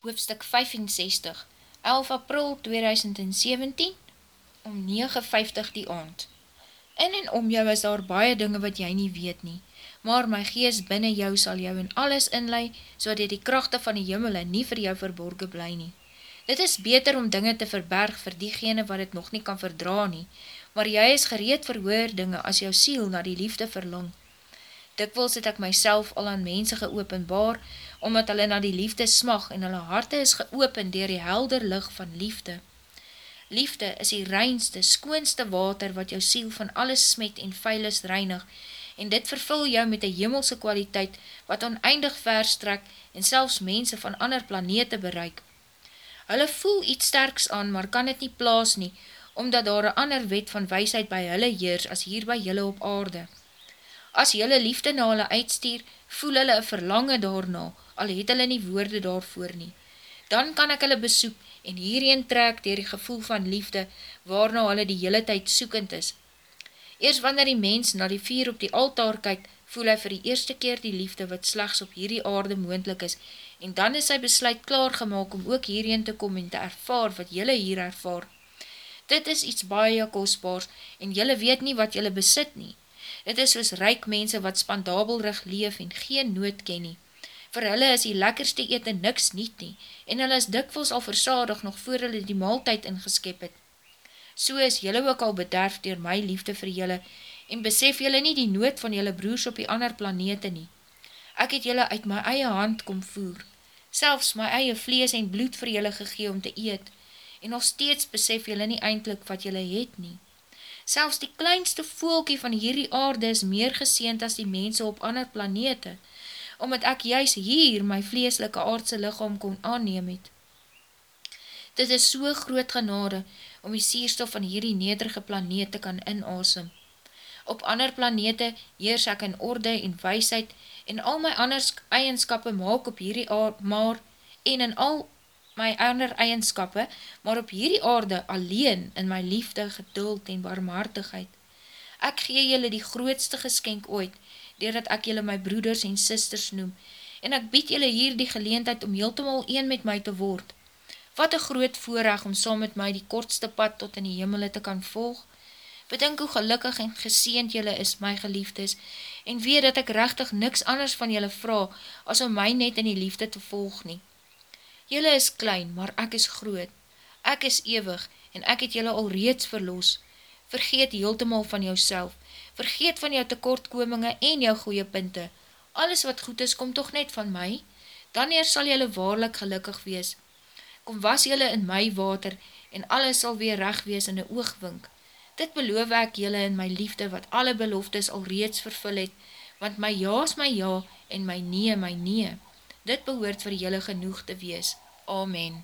hoofstuk 65, 11 april 2017, om 9.50 die aand. In en om jou is daar baie dinge wat jy nie weet nie, maar my gees binnen jou sal jou in alles inlei, so dat die krachte van die jimmel nie vir jou verborgen bly nie. Dit is beter om dinge te verberg vir diegene wat het nog nie kan verdra nie, maar jy is gereed vir hoer dinge as jou siel na die liefde verlang dikwils het ek myself al aan mense geopenbaar, omdat hulle na die liefde smag en hulle harte is geopen dier die helder licht van liefde. Liefde is die reinste, skoonste water wat jou siel van alles smet en veilig reinig, en dit vervul jou met die jimmelse kwaliteit wat oneindig verstrek en selfs mense van ander planete bereik. Hulle voel iets sterks aan, maar kan het nie plaas nie, omdat daar een ander wet van weisheid by hulle heers as hier by julle op aarde. As jylle liefde na hulle uitstuur, voel hulle een verlange daarna, al het hulle nie woorde daarvoor nie. Dan kan ek hulle besoek en hierheen trek dier die gevoel van liefde, waarna hulle die hele tyd soekend is. Eers wanneer die mens na die vier op die altaar kyk, voel hy vir die eerste keer die liefde wat slechts op hierdie aarde moendlik is, en dan is hy besluit klaargemaak om ook hierheen te kom en te ervaar wat jylle hier ervaar. Dit is iets baie kostbaars, en jylle weet nie wat jylle besit nie. Dit is soos ryk mense wat spandabelrig leef en geen nood ken nie. Vir hulle is die lekkerste eten niks niet nie, en hulle is dikwels al versadig nog voor hulle die maaltijd ingeskep het. So is julle ook al bederf door my liefde vir julle, en besef julle nie die nood van julle broers op die ander planete nie. Ek het julle uit my eie hand kom voer, selfs my eie vlees en bloed vir julle gegee om te eet, en nog steeds besef julle nie eindelijk wat julle het nie. Selfs die kleinste voelkie van hierdie aarde is meer geseend as die mense op ander planete, omdat ek juist hier my vleeslike aardse lichaam kon aanneem het. Dit is so groot genade om die sierstof van hierdie nederige planete kan inasem. Op ander planete heers ek in orde en weisheid en al my anders eigenskappe maak op hierdie aard, maar en in al my ander eigenskappe, maar op hierdie aarde alleen in my liefde, geduld en barmhartigheid. Ek gee julle die grootste geskenk ooit, doordat ek julle my broeders en sisters noem, en ek bied julle hier die geleentheid om heeltemal een met my te word. Wat een groot voorrecht om saam met my die kortste pad tot in die jimmele te kan volg. Bedink hoe gelukkig en geseend julle is, my geliefdes, en weet dat ek rechtig niks anders van julle vraag, as om my net in die liefde te volg nie. Julle is klein, maar ek is groot. Ek is ewig en ek het julle al reeds verloos. Vergeet heeltemal van jouself. Vergeet van jou tekortkominge en jou goeie punte. Alles wat goed is, kom toch net van my. Dan eers sal julle waarlik gelukkig wees. Kom was julle in my water en alles sal weer recht wees in die oogwink. Dit beloof ek julle in my liefde wat alle beloftes al reeds vervul het, want my ja is my ja en my nee my nee. Dit behoort vir julle genoeg te wees. Amen.